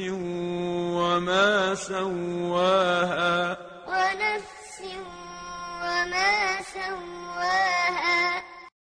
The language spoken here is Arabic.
وما سواها. ونفس وما سواها.